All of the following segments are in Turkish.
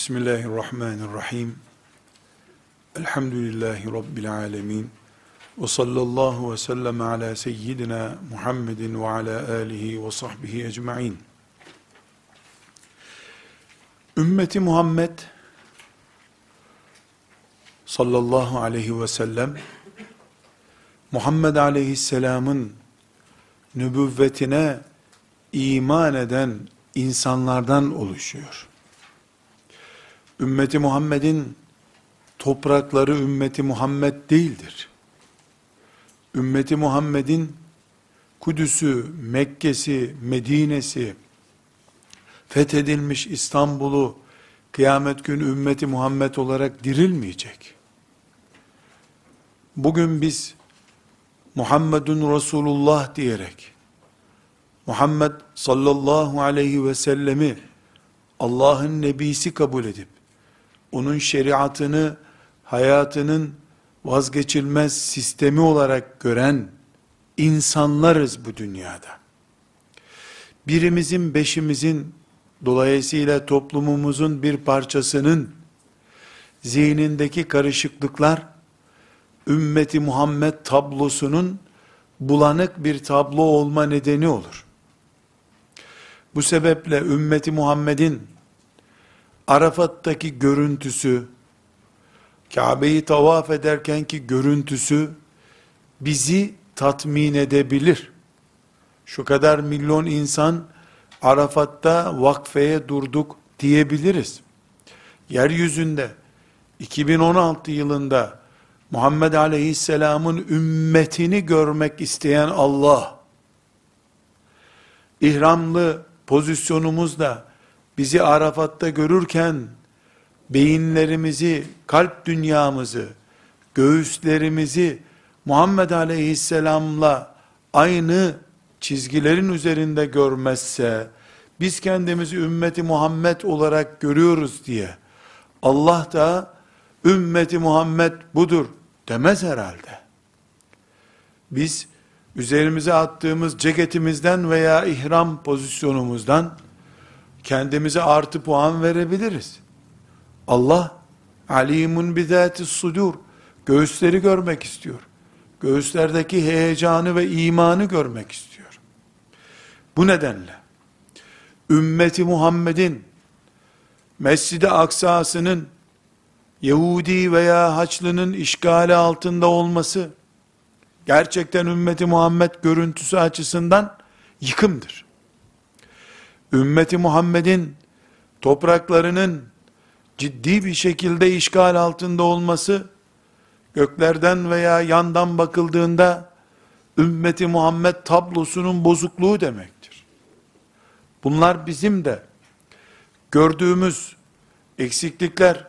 Bismillahirrahmanirrahim. Elhamdülillahi Rabbil alemin. Ve sallallahu ve sellem ala seyyidina Muhammedin ve ala alihi ve sahbihi ecma'in. Ümmeti Muhammed sallallahu aleyhi ve sellem Muhammed aleyhisselamın nübüvvetine iman eden insanlardan oluşuyor. Ümmeti Muhammed'in toprakları ümmeti Muhammed değildir. Ümmeti Muhammed'in Kudüs'ü, Mekke'si, Medine'si, fethedilmiş İstanbul'u kıyamet günü ümmeti Muhammed olarak dirilmeyecek. Bugün biz Muhammedun Resulullah diyerek Muhammed sallallahu aleyhi ve sellemi Allah'ın nebisi kabul edip onun şeriatını hayatının vazgeçilmez sistemi olarak gören insanlarız bu dünyada. Birimizin, beşimizin, dolayısıyla toplumumuzun bir parçasının zihnindeki karışıklıklar, ümmeti Muhammed tablosunun bulanık bir tablo olma nedeni olur. Bu sebeple ümmeti Muhammed'in Arafat'taki görüntüsü, Kabe'yi tavaf ederkenki görüntüsü bizi tatmin edebilir. Şu kadar milyon insan Arafat'ta vakfeye durduk diyebiliriz. Yeryüzünde 2016 yılında Muhammed Aleyhisselam'ın ümmetini görmek isteyen Allah, ihramlı pozisyonumuzda bizi Arafat'ta görürken, beyinlerimizi, kalp dünyamızı, göğüslerimizi Muhammed Aleyhisselam'la aynı çizgilerin üzerinde görmezse, biz kendimizi ümmeti Muhammed olarak görüyoruz diye, Allah da ümmeti Muhammed budur demez herhalde. Biz üzerimize attığımız ceketimizden veya ihram pozisyonumuzdan kendimize artı puan verebiliriz. Allah alimun bizati sudur göğüsleri görmek istiyor. Göğüslerdeki heyecanı ve imanı görmek istiyor. Bu nedenle ümmeti Muhammed'in Mescid-i Aksa'sının Yahudi veya Haçlı'nın işgali altında olması gerçekten ümmeti Muhammed görüntüsü açısından yıkımdır. Ümmeti Muhammed'in topraklarının ciddi bir şekilde işgal altında olması göklerden veya yandan bakıldığında ümmeti Muhammed tablosunun bozukluğu demektir. Bunlar bizim de gördüğümüz eksiklikler,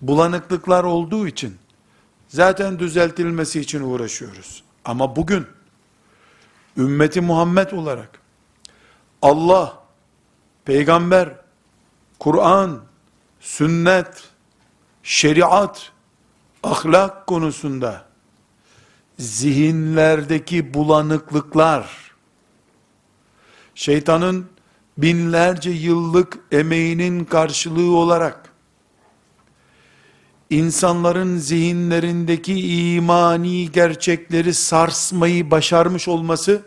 bulanıklıklar olduğu için zaten düzeltilmesi için uğraşıyoruz. Ama bugün ümmeti Muhammed olarak Allah, peygamber, Kur'an, sünnet, şeriat, ahlak konusunda zihinlerdeki bulanıklıklar, şeytanın binlerce yıllık emeğinin karşılığı olarak insanların zihinlerindeki imani gerçekleri sarsmayı başarmış olması,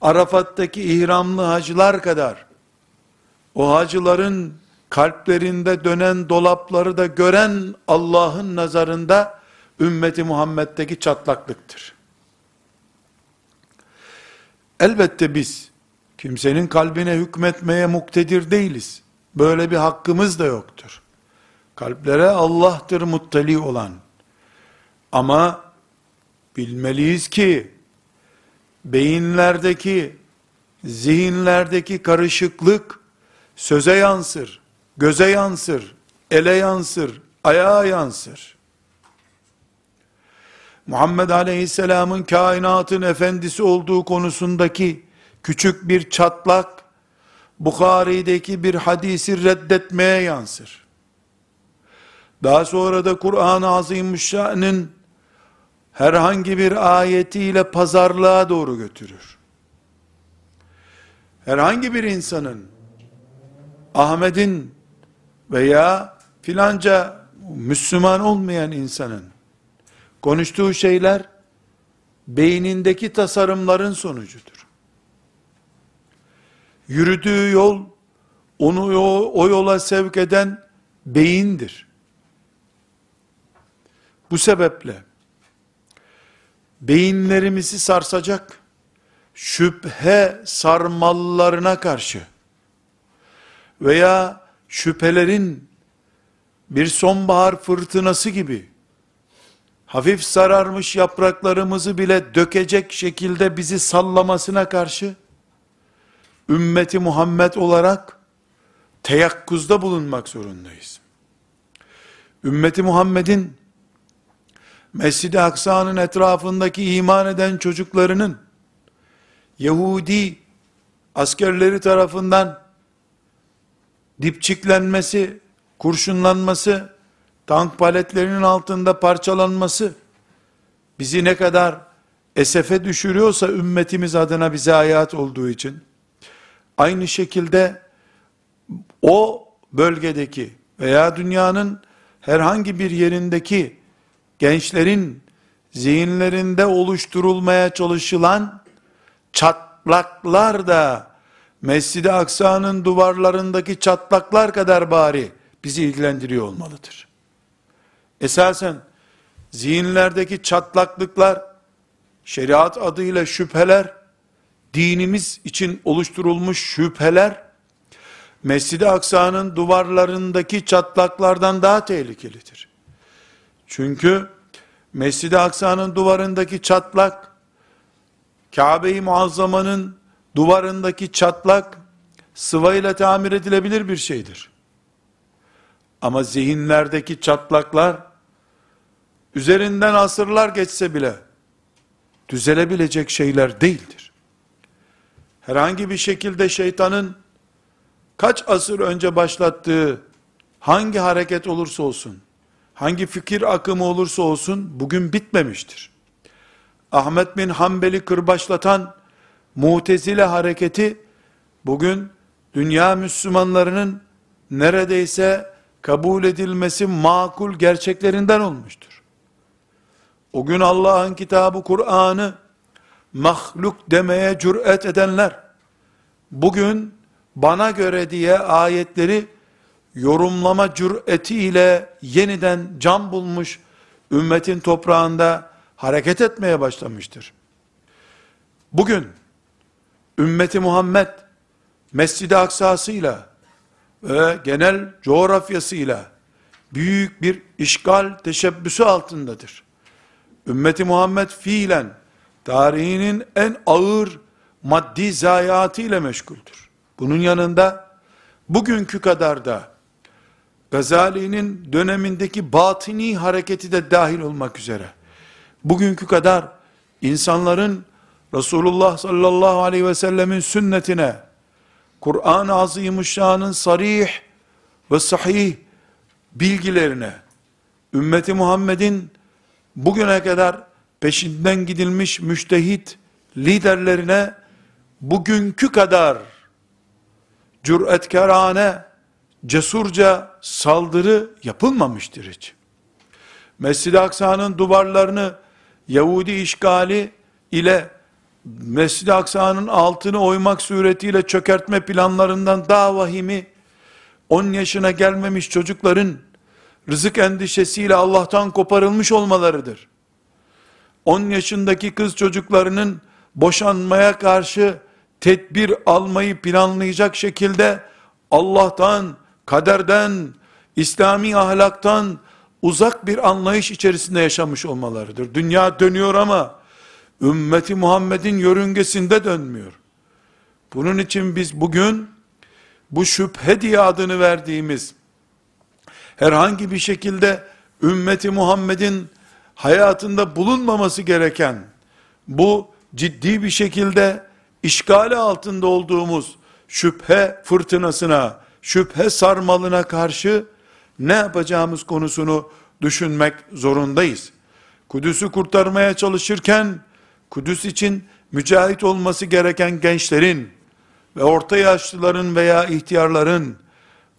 Arafat'taki ihramlı hacılar kadar, o hacıların kalplerinde dönen dolapları da gören Allah'ın nazarında, ümmeti Muhammed'deki çatlaklıktır. Elbette biz, kimsenin kalbine hükmetmeye muktedir değiliz. Böyle bir hakkımız da yoktur. Kalplere Allah'tır muttali olan. Ama bilmeliyiz ki beyinlerdeki, zihinlerdeki karışıklık söze yansır, göze yansır, ele yansır, ayağa yansır. Muhammed Aleyhisselam'ın kainatın efendisi olduğu konusundaki küçük bir çatlak, Bukhari'deki bir hadisi reddetmeye yansır. Daha sonra da Kur'an-ı Azimüşşan'ın herhangi bir ayetiyle pazarlığa doğru götürür. Herhangi bir insanın Ahmet'in veya filanca Müslüman olmayan insanın konuştuğu şeyler beynindeki tasarımların sonucudur. Yürüdüğü yol onu o, yola sevk eden beyindir. Bu sebeple beyinlerimizi sarsacak şüphe sarmallarına karşı veya şüphelerin bir sonbahar fırtınası gibi hafif sararmış yapraklarımızı bile dökecek şekilde bizi sallamasına karşı ümmeti Muhammed olarak teyakkuzda bulunmak zorundayız. Ümmeti Muhammed'in Mescid-i Aksa'nın etrafındaki iman eden çocuklarının Yahudi askerleri tarafından dipçiklenmesi, kurşunlanması, tank paletlerinin altında parçalanması bizi ne kadar esefe düşürüyorsa ümmetimiz adına bize hayat olduğu için aynı şekilde o bölgedeki veya dünyanın herhangi bir yerindeki gençlerin zihinlerinde oluşturulmaya çalışılan çatlaklar da Mescid-i Aksa'nın duvarlarındaki çatlaklar kadar bari bizi ilgilendiriyor olmalıdır. Esasen zihinlerdeki çatlaklıklar, şeriat adıyla şüpheler, dinimiz için oluşturulmuş şüpheler, Mescid-i Aksa'nın duvarlarındaki çatlaklardan daha tehlikelidir. Çünkü Mescid-i Aksa'nın duvarındaki çatlak, Kabe-i Muazzama'nın duvarındaki çatlak, sıvayla tamir edilebilir bir şeydir. Ama zihinlerdeki çatlaklar, üzerinden asırlar geçse bile, düzelebilecek şeyler değildir. Herhangi bir şekilde şeytanın, kaç asır önce başlattığı, hangi hareket olursa olsun, hangi fikir akımı olursa olsun, bugün bitmemiştir. Ahmet bin Hanbel'i kırbaçlatan, mutezile hareketi, bugün, dünya Müslümanlarının, neredeyse, kabul edilmesi makul gerçeklerinden olmuştur. O gün Allah'ın kitabı Kur'an'ı mahluk demeye cüret edenler bugün bana göre diye ayetleri yorumlama cüretiyle yeniden can bulmuş ümmetin toprağında hareket etmeye başlamıştır. Bugün ümmeti Muhammed Mescid-i Aksa'sıyla ve genel coğrafyasıyla büyük bir işgal teşebbüsü altındadır. Ümmeti Muhammed fiilen tarihinin en ağır maddi zayiatı ile meşguldür. Bunun yanında bugünkü kadar da Gazali'nin dönemindeki batini hareketi de dahil olmak üzere. Bugünkü kadar insanların Resulullah sallallahu aleyhi ve sellemin sünnetine Kur'an-ı Azimuşşan'ın sarih ve sahih bilgilerine, ümmeti Muhammed'in bugüne kadar peşinden gidilmiş müştehit liderlerine bugünkü kadar cüretkarane, cesurca saldırı yapılmamıştır hiç. Mescid-i Aksa'nın duvarlarını Yahudi işgali ile Mescid-i Aksa'nın altını oymak suretiyle çökertme planlarından daha vahimi 10 yaşına gelmemiş çocukların rızık endişesiyle Allah'tan koparılmış olmalarıdır. 10 yaşındaki kız çocuklarının boşanmaya karşı tedbir almayı planlayacak şekilde Allah'tan, kaderden, İslami ahlaktan uzak bir anlayış içerisinde yaşamış olmalarıdır. Dünya dönüyor ama ümmeti Muhammed'in yörüngesinde dönmüyor. Bunun için biz bugün bu şüphe diye adını verdiğimiz herhangi bir şekilde ümmeti Muhammed'in hayatında bulunmaması gereken bu ciddi bir şekilde işgali altında olduğumuz şüphe fırtınasına, şüphe sarmalına karşı ne yapacağımız konusunu düşünmek zorundayız. Kudüs'ü kurtarmaya çalışırken Kudüs için mücahit olması gereken gençlerin ve orta yaşlıların veya ihtiyarların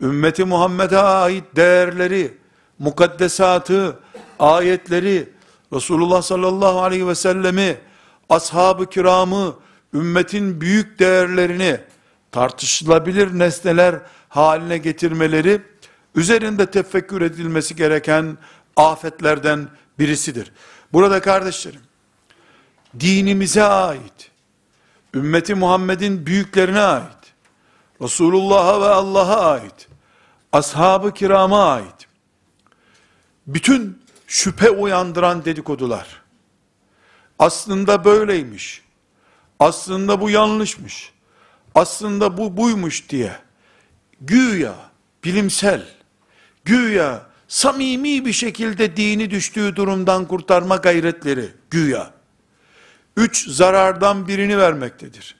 ümmeti Muhammed'e ait değerleri, mukaddesatı, ayetleri, Resulullah sallallahu aleyhi ve sellemi, ashab-ı kiramı, ümmetin büyük değerlerini tartışılabilir nesneler haline getirmeleri, üzerinde tefekkür edilmesi gereken afetlerden birisidir. Burada kardeşlerim, dinimize ait, ümmeti Muhammed'in büyüklerine ait, Resulullah'a ve Allah'a ait, ashab-ı kirama ait, bütün şüphe uyandıran dedikodular, aslında böyleymiş, aslında bu yanlışmış, aslında bu buymuş diye, güya bilimsel, güya samimi bir şekilde dini düştüğü durumdan kurtarma gayretleri, güya, üç zarardan birini vermektedir.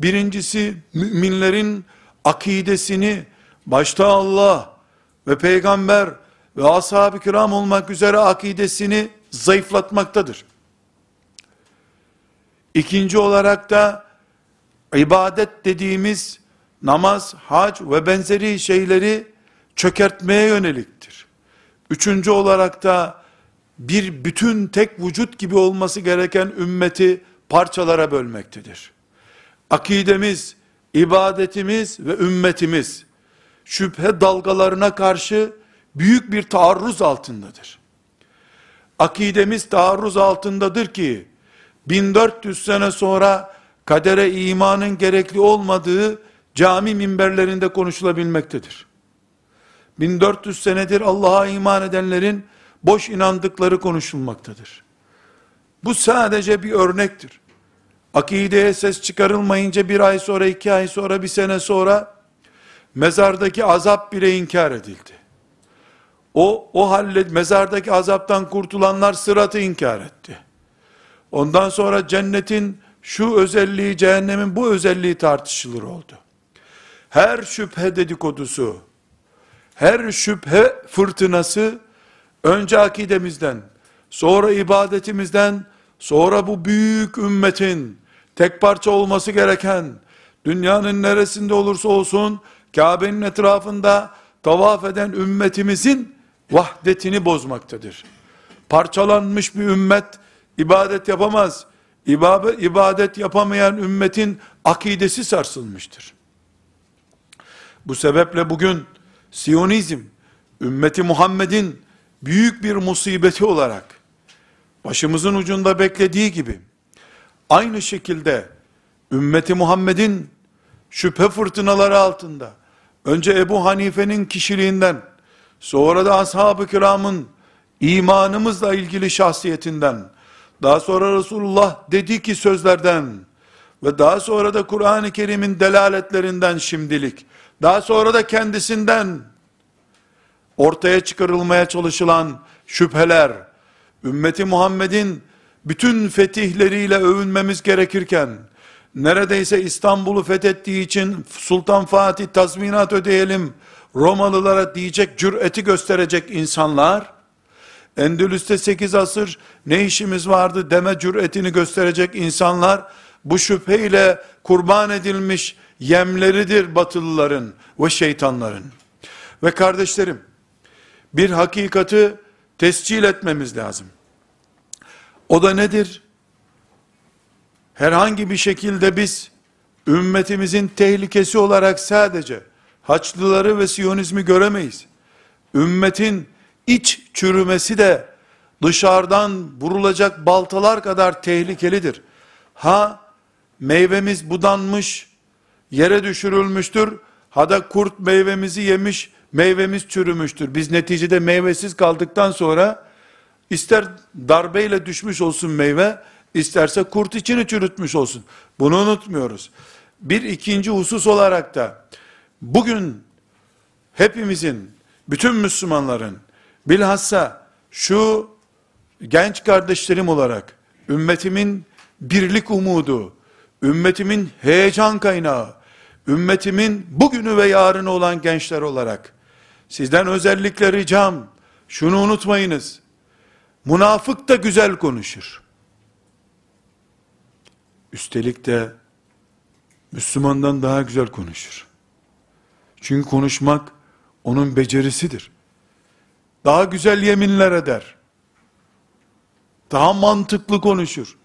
Birincisi, müminlerin akidesini, başta Allah ve peygamber ve ashab-ı kiram olmak üzere akidesini zayıflatmaktadır. İkinci olarak da ibadet dediğimiz namaz, hac ve benzeri şeyleri çökertmeye yöneliktir. Üçüncü olarak da bir bütün tek vücut gibi olması gereken ümmeti parçalara bölmektedir. Akidemiz, ibadetimiz ve ümmetimiz şüphe dalgalarına karşı büyük bir taarruz altındadır. Akidemiz taarruz altındadır ki 1400 sene sonra kadere imanın gerekli olmadığı cami minberlerinde konuşulabilmektedir. 1400 senedir Allah'a iman edenlerin boş inandıkları konuşulmaktadır. Bu sadece bir örnektir. Akideye ses çıkarılmayınca bir ay sonra, iki ay sonra, bir sene sonra mezardaki azap bile inkar edildi. O, o halde mezardaki azaptan kurtulanlar sıratı inkar etti. Ondan sonra cennetin şu özelliği, cehennemin bu özelliği tartışılır oldu. Her şüphe dedikodusu, her şüphe fırtınası, önce akidemizden, sonra ibadetimizden, sonra bu büyük ümmetin, tek parça olması gereken, dünyanın neresinde olursa olsun, Kabe'nin etrafında tavaf eden ümmetimizin vahdetini bozmaktadır. Parçalanmış bir ümmet ibadet yapamaz. İbadet, yapamayan ümmetin akidesi sarsılmıştır. Bu sebeple bugün Siyonizm, ümmeti Muhammed'in büyük bir musibeti olarak, başımızın ucunda beklediği gibi, aynı şekilde, ümmeti Muhammed'in şüphe fırtınaları altında, önce Ebu Hanife'nin kişiliğinden, sonra da ashab-ı kiramın imanımızla ilgili şahsiyetinden, daha sonra Resulullah dedi ki sözlerden ve daha sonra da Kur'an-ı Kerim'in delaletlerinden şimdilik, daha sonra da kendisinden ortaya çıkarılmaya çalışılan şüpheler, ümmeti Muhammed'in bütün fetihleriyle övünmemiz gerekirken, neredeyse İstanbul'u fethettiği için Sultan Fatih tazminat ödeyelim, Romalılara diyecek cüreti gösterecek insanlar, Endülüs'te 8 asır ne işimiz vardı deme cüretini gösterecek insanlar, bu şüpheyle kurban edilmiş yemleridir batılıların ve şeytanların. Ve kardeşlerim, bir hakikati tescil etmemiz lazım. O da nedir? Herhangi bir şekilde biz, ümmetimizin tehlikesi olarak sadece, Haçlıları ve Siyonizmi göremeyiz. Ümmetin iç çürümesi de dışarıdan vurulacak baltalar kadar tehlikelidir. Ha meyvemiz budanmış, yere düşürülmüştür. Ha da kurt meyvemizi yemiş, meyvemiz çürümüştür. Biz neticede meyvesiz kaldıktan sonra ister darbeyle düşmüş olsun meyve, isterse kurt içini çürütmüş olsun. Bunu unutmuyoruz. Bir ikinci husus olarak da bugün hepimizin, bütün Müslümanların bilhassa şu genç kardeşlerim olarak ümmetimin birlik umudu, ümmetimin heyecan kaynağı, ümmetimin bugünü ve yarını olan gençler olarak sizden özellikle ricam şunu unutmayınız. Münafık da güzel konuşur. Üstelik de Müslümandan daha güzel konuşur. Çünkü konuşmak onun becerisidir. Daha güzel yeminler eder. Daha mantıklı konuşur.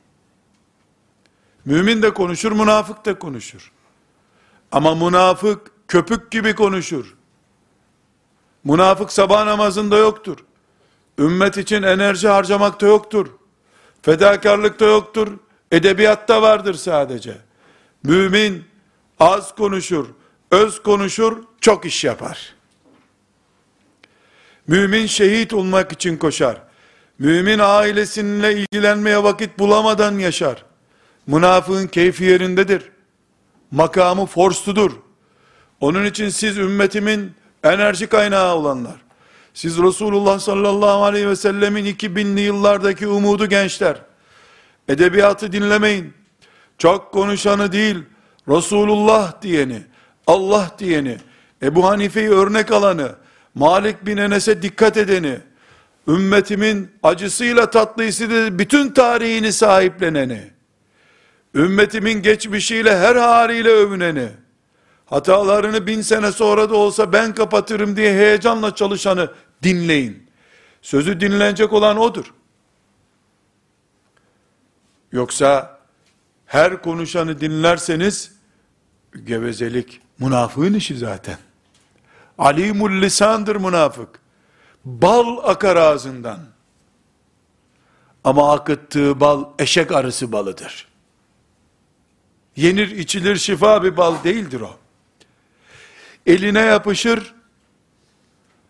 Mümin de konuşur, münafık da konuşur. Ama münafık köpük gibi konuşur. Münafık sabah namazında yoktur. Ümmet için enerji harcamakta yoktur. Fedakarlıkta yoktur. Edebiyatta vardır sadece. Mümin az konuşur, öz konuşur, çok iş yapar. Mümin şehit olmak için koşar. Mümin ailesinle ilgilenmeye vakit bulamadan yaşar. Münafığın keyfi yerindedir. Makamı forstudur. Onun için siz ümmetimin enerji kaynağı olanlar, siz Resulullah sallallahu aleyhi ve sellemin 2000'li yıllardaki umudu gençler, edebiyatı dinlemeyin, çok konuşanı değil, Resulullah diyeni, Allah diyeni, Ebu Hanife'yi örnek alanı, Malik bin Enes'e dikkat edeni, ümmetimin acısıyla tatlısıyla bütün tarihini sahipleneni, ümmetimin geçmişiyle her haliyle övüneni, hatalarını bin sene sonra da olsa ben kapatırım diye heyecanla çalışanı dinleyin. Sözü dinlenecek olan odur. Yoksa her konuşanı dinlerseniz gevezelik münafığın işi zaten. Alimul lisandır münafık. Bal akar ağzından. Ama akıttığı bal eşek arısı balıdır. Yenir içilir şifa bir bal değildir o. Eline yapışır,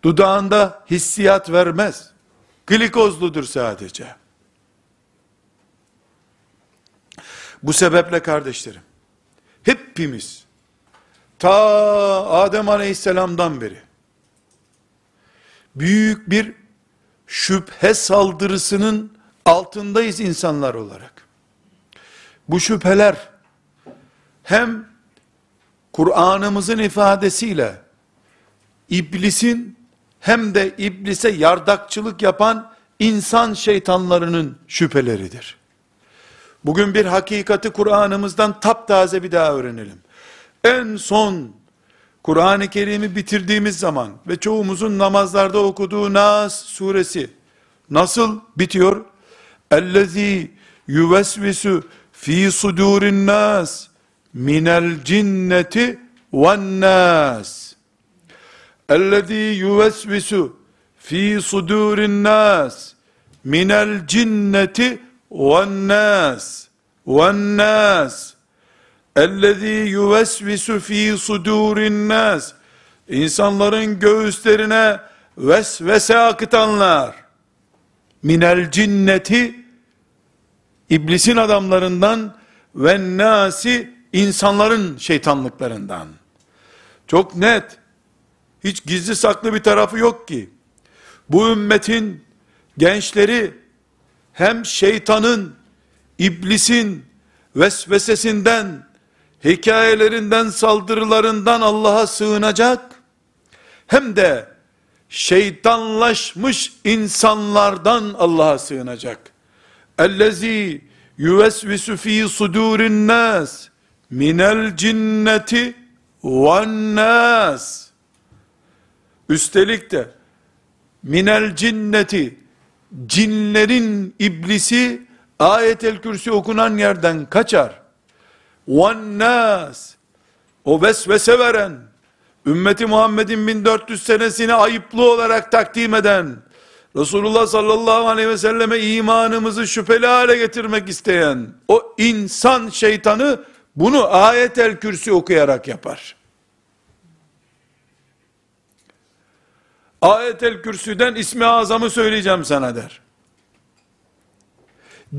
dudağında hissiyat vermez. Glikozludur sadece. Bu sebeple kardeşlerim, hepimiz, ta Adem aleyhisselamdan beri, büyük bir şüphe saldırısının altındayız insanlar olarak. Bu şüpheler, hem Kur'an'ımızın ifadesiyle, iblisin, hem de iblise yardakçılık yapan insan şeytanlarının şüpheleridir. Bugün bir hakikati Kur'an'ımızdan taptaze bir daha öğrenelim. En son Kur'an-ı Kerim'i bitirdiğimiz zaman ve çoğumuzun namazlarda okuduğu Nas suresi nasıl bitiyor? Ellezî yuvesvisu fi sudurin nas minel cinneti ven nas ellezî yuvesvisu fi sudurin nas minel cinneti ven nas ven nas ellezî yuvesvisu fi sudurin nas insanların göğüslerine vesvese akıtanlar. Minel cinneti iblisin adamlarından ve nasi insanların şeytanlıklarından. Çok net, hiç gizli saklı bir tarafı yok ki, bu ümmetin gençleri hem şeytanın, iblisin vesvesesinden, hikayelerinden, saldırılarından Allah'a sığınacak, hem de şeytanlaşmış insanlardan Allah'a sığınacak. Ellezî yüvesvisu fî sudûrin minel cinneti nâs. Üstelik de minel cinneti cinlerin iblisi ayetel kürsi okunan yerden kaçar. Vannas o vesvese veren ümmeti Muhammed'in 1400 senesini ayıplı olarak takdim eden Resulullah sallallahu aleyhi ve selleme imanımızı şüpheli hale getirmek isteyen o insan şeytanı bunu ayetel kürsi okuyarak yapar. Ayetel kürsüden ismi azamı söyleyeceğim sana der.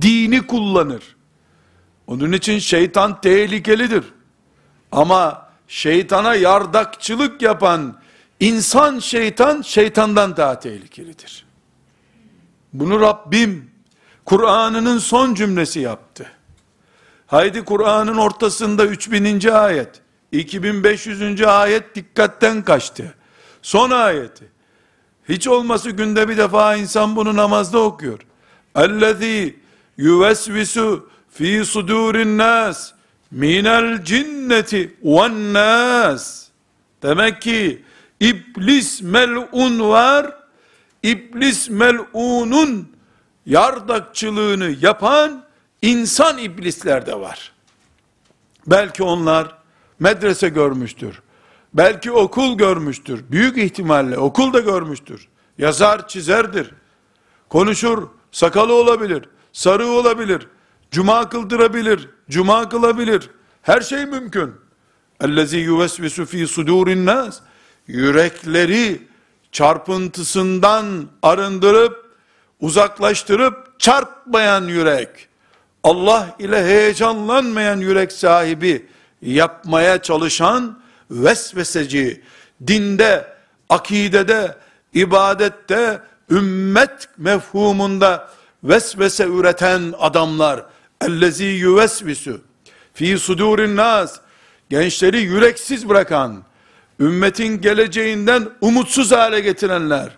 Dini kullanır. Onun için şeytan tehlikelidir. Ama şeytana yardakçılık yapan insan şeytan şeytandan daha tehlikelidir. Bunu Rabbim Kur'an'ının son cümlesi yaptı. Haydi Kur'an'ın ortasında 3000. ayet, 2500. ayet dikkatten kaçtı. Son ayeti. Hiç olması günde bir defa insan bunu namazda okuyor. Ellezî yuvesvisu fi sudurin nas minel cinneti ven nas. Demek ki İblis melun var. İblis melunun yardakçılığını yapan insan iblisler de var. Belki onlar medrese görmüştür. Belki okul görmüştür. Büyük ihtimalle okul da görmüştür. Yazar, çizerdir. Konuşur, sakalı olabilir, sarı olabilir, cuma kıldırabilir, cuma kılabilir. Her şey mümkün. Ellezî yuvesvisu fî sudûrin nas. Yürekleri çarpıntısından arındırıp, uzaklaştırıp çarpmayan yürek. Allah ile heyecanlanmayan yürek sahibi yapmaya çalışan vesveseci, dinde, akidede, ibadette, ümmet mefhumunda vesvese üreten adamlar, ellezi yuvesvisu, fi sudurin nas, gençleri yüreksiz bırakan, ümmetin geleceğinden umutsuz hale getirenler,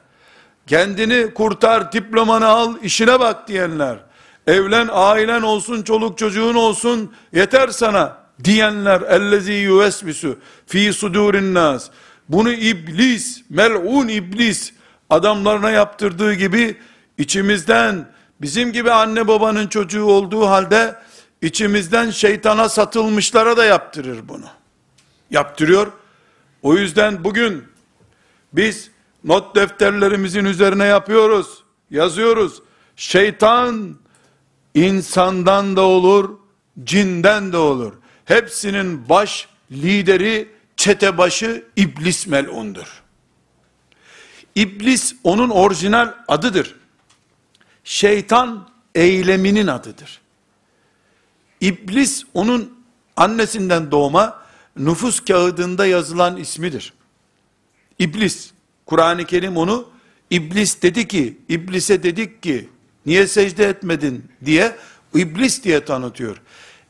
kendini kurtar, diplomanı al, işine bak diyenler, evlen, ailen olsun, çoluk çocuğun olsun, yeter sana diyenler, ellezi yuvesvisu, fi sudurin nas, bunu iblis, mel'un iblis, adamlarına yaptırdığı gibi, içimizden, bizim gibi anne babanın çocuğu olduğu halde, içimizden şeytana satılmışlara da yaptırır bunu. Yaptırıyor. O yüzden bugün, biz, not defterlerimizin üzerine yapıyoruz, yazıyoruz. Şeytan, insandan da olur, cinden de olur. Hepsinin baş lideri, çete başı iblis melundur. İblis onun orijinal adıdır. Şeytan eyleminin adıdır. İblis onun annesinden doğma nüfus kağıdında yazılan ismidir. İblis, Kur'an-ı Kerim onu İblis dedi ki, İblis'e dedik ki, niye secde etmedin diye, İblis diye tanıtıyor.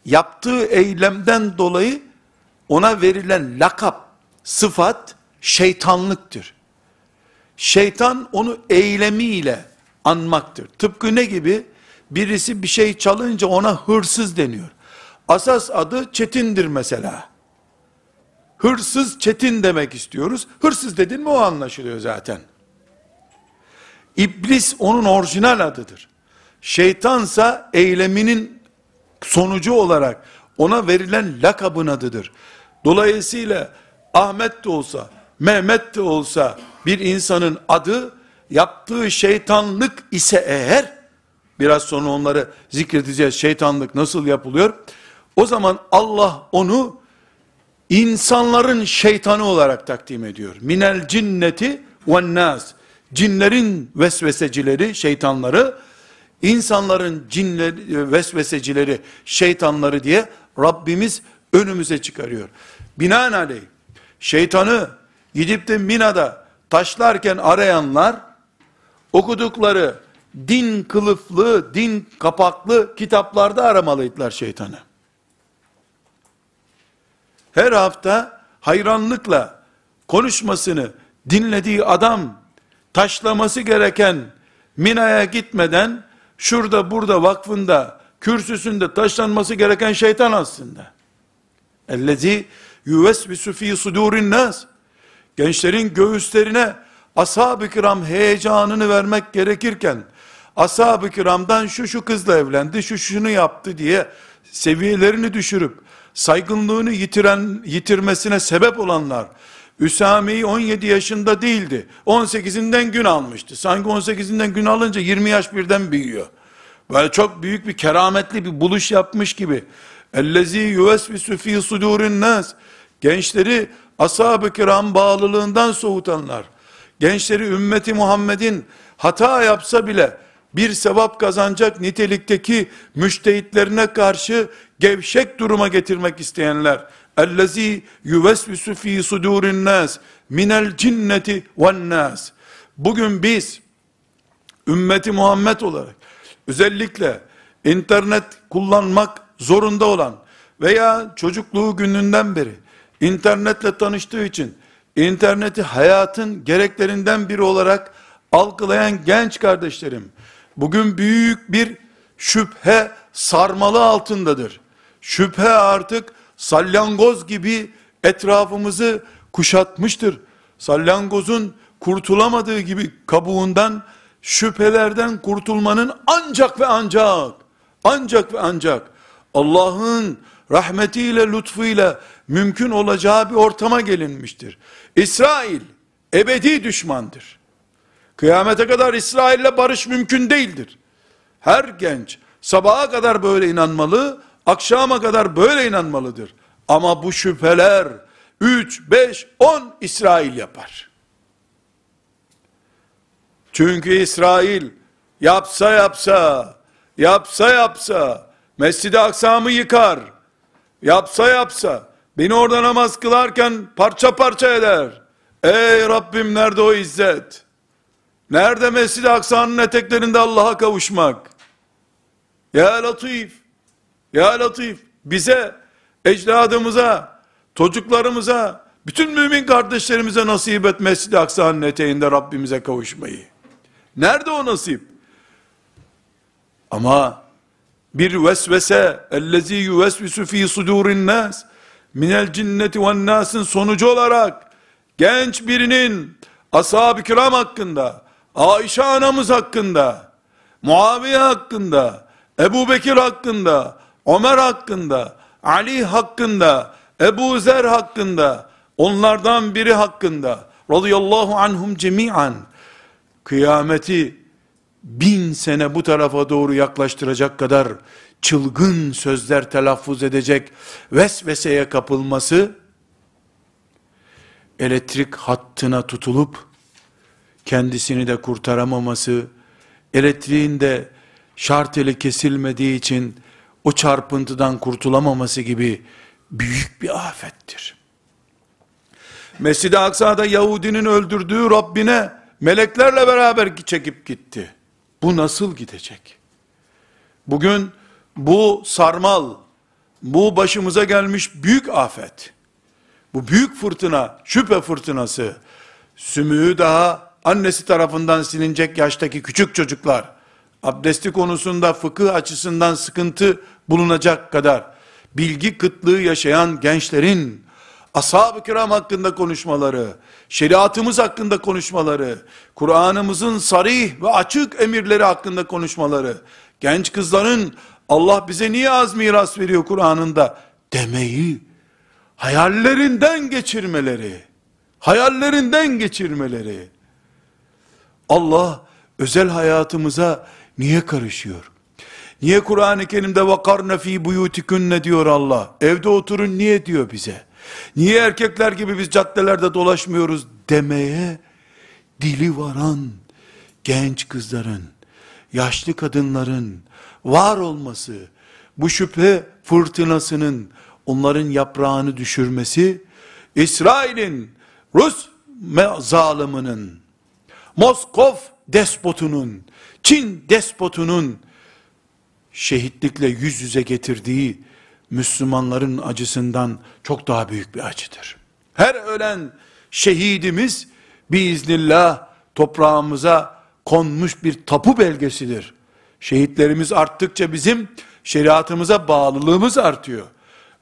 Yaptığı eylemden dolayı ona verilen lakap, sıfat, şeytanlıktır. Şeytan onu eylemiyle anmaktır. Tıpkı ne gibi? Birisi bir şey çalınca ona hırsız deniyor. Asas adı Çetin'dir mesela. Hırsız Çetin demek istiyoruz. Hırsız dedin mi o anlaşılıyor zaten. İblis onun orijinal adıdır. Şeytansa eyleminin sonucu olarak ona verilen lakabın adıdır. Dolayısıyla Ahmet de olsa, Mehmet de olsa bir insanın adı yaptığı şeytanlık ise eğer biraz sonra onları zikredeceğiz şeytanlık nasıl yapılıyor. O zaman Allah onu insanların şeytanı olarak takdim ediyor. Minel cinneti ve nas. Cinlerin vesvesecileri, şeytanları, insanların cinleri, vesvesecileri, şeytanları diye Rabbimiz önümüze çıkarıyor. Binaenaleyh şeytanı gidip de Mina'da taşlarken arayanlar okudukları din kılıflı, din kapaklı kitaplarda aramalıydılar şeytanı. Her hafta hayranlıkla konuşmasını dinlediği adam taşlaması gereken Mina'ya gitmeden şurada burada vakfında kürsüsünde taşlanması gereken şeytan aslında. Ellezi yuvesvisu fi sudurin nas. Gençlerin göğüslerine ashab-ı kiram heyecanını vermek gerekirken, ashab-ı kiramdan şu şu kızla evlendi, şu şunu yaptı diye seviyelerini düşürüp, saygınlığını yitiren, yitirmesine sebep olanlar, Üsami'yi 17 yaşında değildi. 18'inden gün almıştı. Sanki 18'inden gün alınca 20 yaş birden büyüyor. Böyle çok büyük bir kerametli bir buluş yapmış gibi. Ellezî yuvesvisu fî sudûrin nas. Gençleri ashab-ı kiram bağlılığından soğutanlar. Gençleri ümmeti Muhammed'in hata yapsa bile bir sevap kazanacak nitelikteki müştehitlerine karşı gevşek duruma getirmek isteyenler. Yuvesvisu fî sudûrin nas minel cinneti ven nas. Bugün biz ümmeti Muhammed olarak özellikle internet kullanmak zorunda olan veya çocukluğu gününden beri internetle tanıştığı için interneti hayatın gereklerinden biri olarak algılayan genç kardeşlerim bugün büyük bir şüphe sarmalı altındadır. Şüphe artık salyangoz gibi etrafımızı kuşatmıştır. Salyangozun kurtulamadığı gibi kabuğundan şüphelerden kurtulmanın ancak ve ancak ancak ve ancak Allah'ın rahmetiyle lütfuyla mümkün olacağı bir ortama gelinmiştir. İsrail ebedi düşmandır. Kıyamete kadar İsrail'le barış mümkün değildir. Her genç sabaha kadar böyle inanmalı, akşama kadar böyle inanmalıdır. Ama bu şüpheler 3, 5, 10 İsrail yapar. Çünkü İsrail yapsa yapsa, yapsa yapsa, Mescid-i Aksa'mı yıkar, yapsa yapsa, beni orada namaz kılarken parça parça eder. Ey Rabbim nerede o izzet? Nerede Mescid-i Aksa'nın eteklerinde Allah'a kavuşmak? Ya Latif, Ya Latif, bize, ecdadımıza, çocuklarımıza, bütün mümin kardeşlerimize nasip et Mescid-i Aksa'nın eteğinde Rabbimize kavuşmayı. Nerede o nasip? Ama bir vesvese ellezî yuvesvisu fî sudûrin nâs minel cinneti ve nâsın sonucu olarak genç birinin ashab-ı kiram hakkında, Ayşe anamız hakkında, Muaviye hakkında, Ebu Bekir hakkında, Ömer hakkında, Ali hakkında, Ebu Zer hakkında, onlardan biri hakkında, radıyallahu anhum cemi'an, kıyameti bin sene bu tarafa doğru yaklaştıracak kadar çılgın sözler telaffuz edecek vesveseye kapılması, elektrik hattına tutulup, kendisini de kurtaramaması, elektriğin de şarteli kesilmediği için, o çarpıntıdan kurtulamaması gibi büyük bir afettir. Mescid-i Aksa'da Yahudinin öldürdüğü Rabbine, meleklerle beraber çekip gitti. Bu nasıl gidecek? Bugün bu sarmal, bu başımıza gelmiş büyük afet, bu büyük fırtına, şüphe fırtınası, sümüğü daha annesi tarafından silinecek yaştaki küçük çocuklar, abdesti konusunda fıkıh açısından sıkıntı bulunacak kadar, bilgi kıtlığı yaşayan gençlerin, ashab-ı kiram hakkında konuşmaları, şeriatımız hakkında konuşmaları, Kur'an'ımızın sarih ve açık emirleri hakkında konuşmaları, genç kızların Allah bize niye az miras veriyor Kur'an'ında demeyi, hayallerinden geçirmeleri, hayallerinden geçirmeleri, Allah özel hayatımıza niye karışıyor? Niye Kur'an-ı Kerim'de vakarne fi buyutikunne diyor Allah? Evde oturun niye diyor bize? Niye erkekler gibi biz caddelerde dolaşmıyoruz demeye dili varan genç kızların, yaşlı kadınların var olması, bu şüphe fırtınasının onların yaprağını düşürmesi, İsrail'in, Rus zaliminin, Moskov despotunun, Çin despotunun şehitlikle yüz yüze getirdiği Müslümanların acısından çok daha büyük bir acıdır. Her ölen şehidimiz biiznillah toprağımıza konmuş bir tapu belgesidir. Şehitlerimiz arttıkça bizim şeriatımıza bağlılığımız artıyor.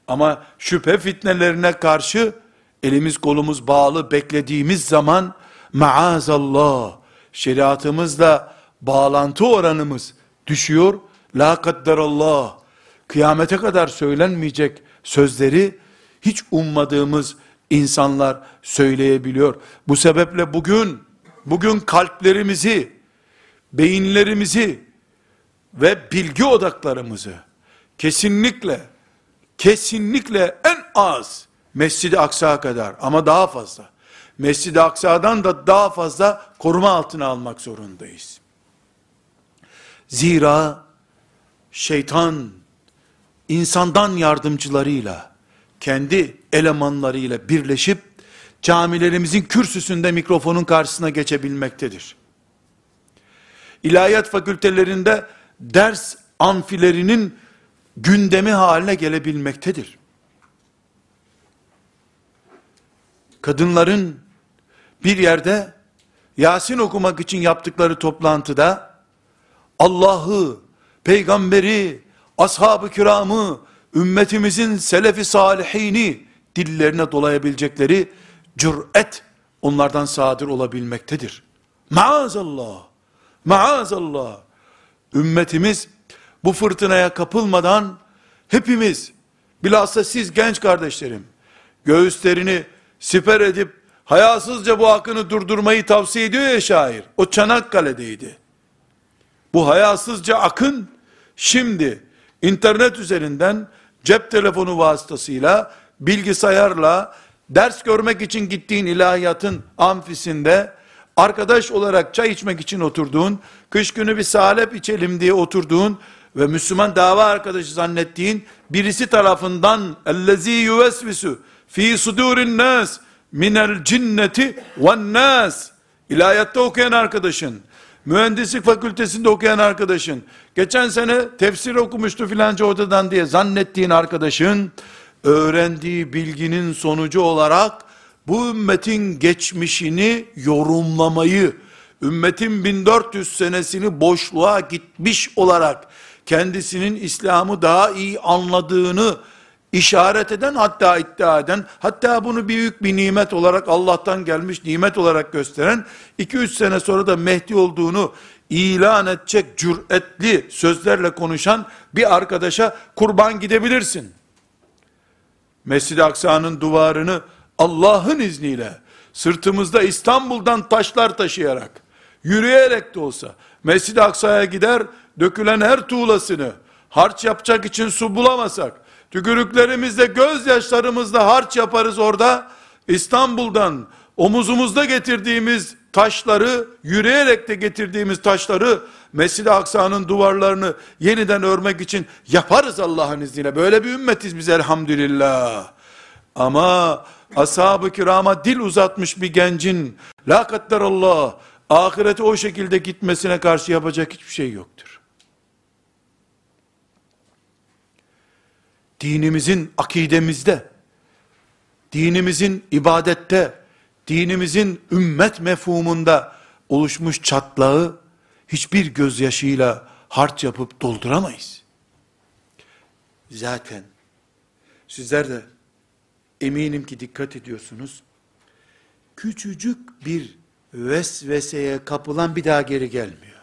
Ama şüphe fitnelerine karşı elimiz kolumuz bağlı beklediğimiz zaman maazallah şeriatımızla bağlantı oranımız düşüyor. La kadderallah kıyamete kadar söylenmeyecek sözleri hiç ummadığımız insanlar söyleyebiliyor. Bu sebeple bugün bugün kalplerimizi, beyinlerimizi ve bilgi odaklarımızı kesinlikle kesinlikle en az Mescid-i Aksa kadar ama daha fazla Mescid-i Aksa'dan da daha fazla koruma altına almak zorundayız. Zira şeytan insandan yardımcılarıyla, kendi elemanlarıyla birleşip, camilerimizin kürsüsünde mikrofonun karşısına geçebilmektedir. İlahiyat fakültelerinde ders amfilerinin gündemi haline gelebilmektedir. Kadınların bir yerde Yasin okumak için yaptıkları toplantıda Allah'ı, peygamberi, ashab-ı kiramı, ümmetimizin selefi salihini dillerine dolayabilecekleri cüret onlardan sadır olabilmektedir. Maazallah, maazallah. Ümmetimiz bu fırtınaya kapılmadan hepimiz, bilhassa siz genç kardeşlerim, göğüslerini siper edip hayasızca bu akını durdurmayı tavsiye ediyor ya şair. O Çanakkale'deydi. Bu hayasızca akın. Şimdi internet üzerinden cep telefonu vasıtasıyla bilgisayarla ders görmek için gittiğin ilahiyatın amfisinde arkadaş olarak çay içmek için oturduğun, kış günü bir salep içelim diye oturduğun ve Müslüman dava arkadaşı zannettiğin birisi tarafından ellezî yuvesvisu fi sudurin nas minel cinneti ve nas ilahiyatta okuyan arkadaşın mühendislik fakültesinde okuyan arkadaşın geçen sene tefsir okumuştu filanca odadan diye zannettiğin arkadaşın öğrendiği bilginin sonucu olarak bu ümmetin geçmişini yorumlamayı, ümmetin 1400 senesini boşluğa gitmiş olarak kendisinin İslam'ı daha iyi anladığını işaret eden hatta iddia eden hatta bunu büyük bir nimet olarak Allah'tan gelmiş nimet olarak gösteren 2-3 sene sonra da Mehdi olduğunu ilan edecek cüretli sözlerle konuşan bir arkadaşa kurban gidebilirsin. Mescid-i Aksa'nın duvarını Allah'ın izniyle sırtımızda İstanbul'dan taşlar taşıyarak yürüyerek de olsa Mescid-i Aksa'ya gider dökülen her tuğlasını harç yapacak için su bulamasak tükürüklerimizle gözyaşlarımızla harç yaparız orada İstanbul'dan omuzumuzda getirdiğimiz taşları, yürüyerek de getirdiğimiz taşları, Mescid-i Aksa'nın duvarlarını yeniden örmek için yaparız Allah'ın izniyle. Böyle bir ümmetiz biz elhamdülillah. Ama ashab-ı kirama dil uzatmış bir gencin, la Allah, ahirete o şekilde gitmesine karşı yapacak hiçbir şey yoktur. Dinimizin akidemizde, dinimizin ibadette, dinimizin ümmet mefhumunda oluşmuş çatlağı hiçbir gözyaşıyla harç yapıp dolduramayız. Zaten sizler de eminim ki dikkat ediyorsunuz. Küçücük bir vesveseye kapılan bir daha geri gelmiyor.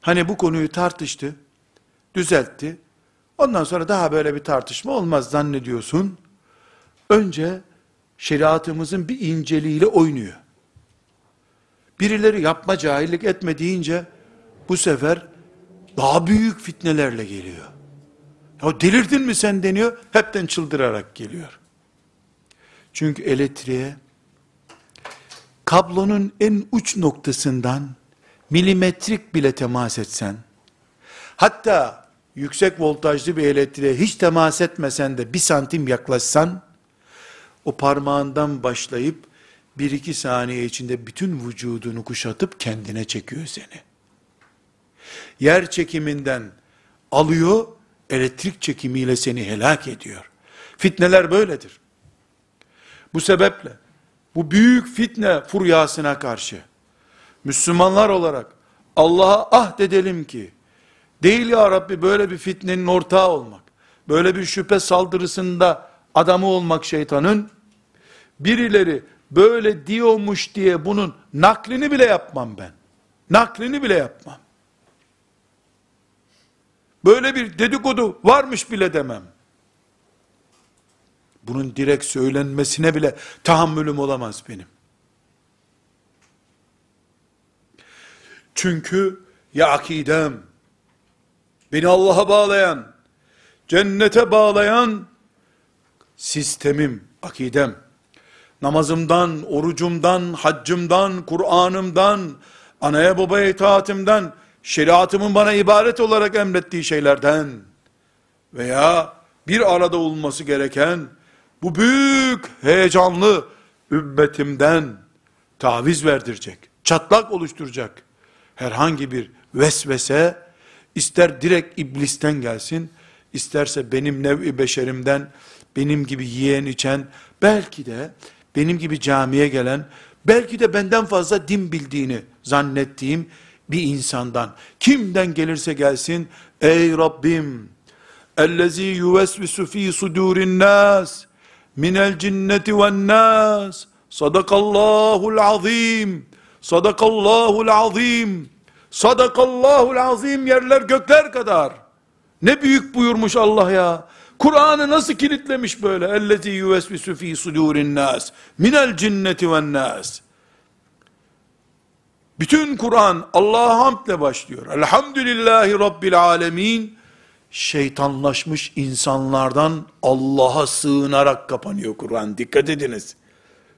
Hani bu konuyu tartıştı, düzeltti. Ondan sonra daha böyle bir tartışma olmaz zannediyorsun önce şeriatımızın bir inceliğiyle oynuyor. Birileri yapma cahillik etme deyince bu sefer daha büyük fitnelerle geliyor. Ya delirdin mi sen deniyor, hepten çıldırarak geliyor. Çünkü elektriğe kablonun en uç noktasından milimetrik bile temas etsen, hatta yüksek voltajlı bir elektriğe hiç temas etmesen de bir santim yaklaşsan, o parmağından başlayıp bir iki saniye içinde bütün vücudunu kuşatıp kendine çekiyor seni. Yer çekiminden alıyor, elektrik çekimiyle seni helak ediyor. Fitneler böyledir. Bu sebeple bu büyük fitne furyasına karşı Müslümanlar olarak Allah'a ahd edelim ki değil ya Rabbi böyle bir fitnenin ortağı olmak, böyle bir şüphe saldırısında adamı olmak şeytanın, birileri böyle diyormuş diye bunun naklini bile yapmam ben. Naklini bile yapmam. Böyle bir dedikodu varmış bile demem. Bunun direkt söylenmesine bile tahammülüm olamaz benim. Çünkü ya akidem, beni Allah'a bağlayan, cennete bağlayan sistemim, akidem, namazımdan, orucumdan, haccımdan, Kur'an'ımdan, anaya babaya itaatimden, şeriatımın bana ibaret olarak emrettiği şeylerden veya bir arada olması gereken bu büyük heyecanlı ümmetimden taviz verdirecek, çatlak oluşturacak herhangi bir vesvese ister direkt iblisten gelsin, isterse benim nev-i beşerimden benim gibi yiyen içen, belki de benim gibi camiye gelen, belki de benden fazla din bildiğini zannettiğim bir insandan, kimden gelirse gelsin, ey Rabbim, ellezî yuvesvisu fî sudûrin nâs, minel cinneti ven nas. Sadakallahul azim. Sadakallahul azim. Sadakallahul azim yerler gökler kadar. Ne büyük buyurmuş Allah ya. Kur'an'ı nasıl kilitlemiş böyle? Ellezî yuvesvisu fî sudûrin nas. Minel cinneti ven nas. Bütün Kur'an Allah'a hamdle başlıyor. Elhamdülillahi Rabbil alemin. Şeytanlaşmış insanlardan Allah'a sığınarak kapanıyor Kur'an. Dikkat ediniz.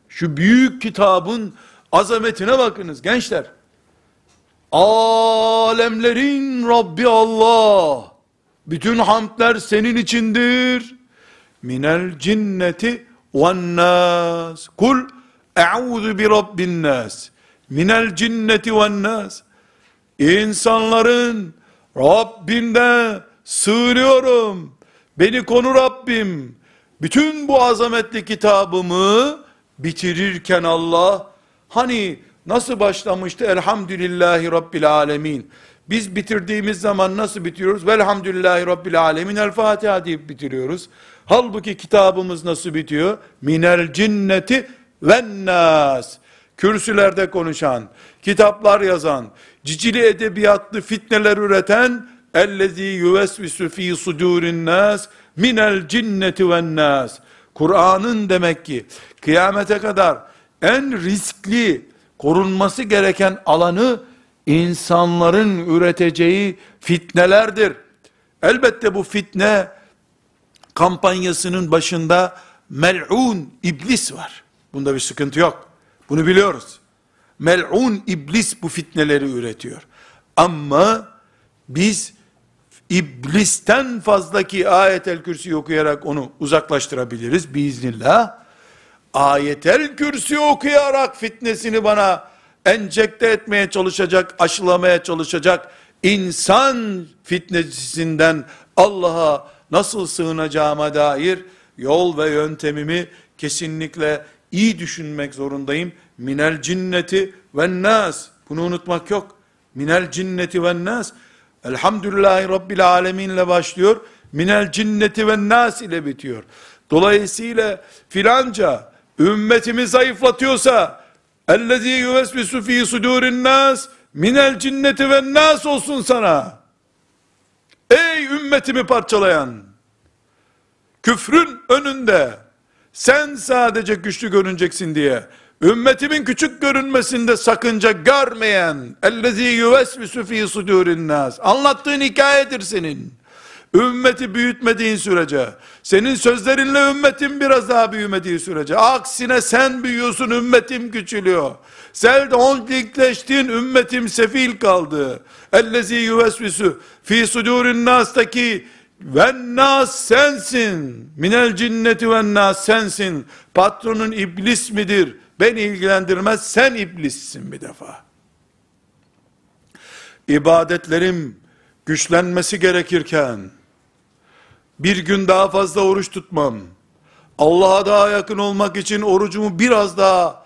Şu büyük kitabın azametine bakınız gençler. Alemlerin Rabbi Allah. Bütün hamdler senin içindir. Minel cinneti ve nas. Kul e'udhu bi rabbin nas. Minel cinneti ve nas. İnsanların Rabbinde sığınıyorum. Beni konu Rabbim. Bütün bu azametli kitabımı bitirirken Allah hani nasıl başlamıştı? Elhamdülillahi Rabbil Alemin. Biz bitirdiğimiz zaman nasıl bitiriyoruz? Velhamdülillahi Rabbil Alemin. El Fatiha deyip bitiriyoruz. Halbuki kitabımız nasıl bitiyor? Minel cinneti ve nas. Kürsülerde konuşan, kitaplar yazan, cicili edebiyatlı fitneler üreten, ellezî yuvesvisu fî sudûrin nas, minel cinneti ve nas. Kur'an'ın demek ki kıyamete kadar en riskli, korunması gereken alanı insanların üreteceği fitnelerdir. Elbette bu fitne kampanyasının başında mel'un iblis var. Bunda bir sıkıntı yok. Bunu biliyoruz. Mel'un iblis bu fitneleri üretiyor. Ama biz iblisten fazlaki ayetel kürsi okuyarak onu uzaklaştırabiliriz biiznillah. Ayetel kürsi okuyarak fitnesini bana enjekte etmeye çalışacak, aşılamaya çalışacak insan fitnecisinden Allah'a nasıl sığınacağıma dair yol ve yöntemimi kesinlikle iyi düşünmek zorundayım. Minel cinneti ve nas. Bunu unutmak yok. Minel cinneti ve nas. Elhamdülillahi Rabbil aleminle başlıyor. Minel cinneti ve nas ile bitiyor. Dolayısıyla filanca ümmetimi zayıflatıyorsa ellezî yuvesvisu fî sudûrin nas minel cinneti ve nas olsun sana. Ey ümmetimi parçalayan küfrün önünde sen sadece güçlü görüneceksin diye ümmetimin küçük görünmesinde sakınca görmeyen ellezî yuvesvisu fî sudûrin nas anlattığın hikayedir senin ümmeti büyütmediğin sürece, senin sözlerinle ümmetin biraz daha büyümediği sürece, aksine sen büyüyorsun, ümmetim küçülüyor. Sen holdingleştin, ümmetim sefil kaldı. Ellezi yuvesvisu fi sudurin nastaki ve nas sensin. Minel cinneti ve sensin. Patronun iblis midir? Beni ilgilendirmez, sen iblissin bir defa. İbadetlerim güçlenmesi gerekirken, bir gün daha fazla oruç tutmam. Allah'a daha yakın olmak için orucumu biraz daha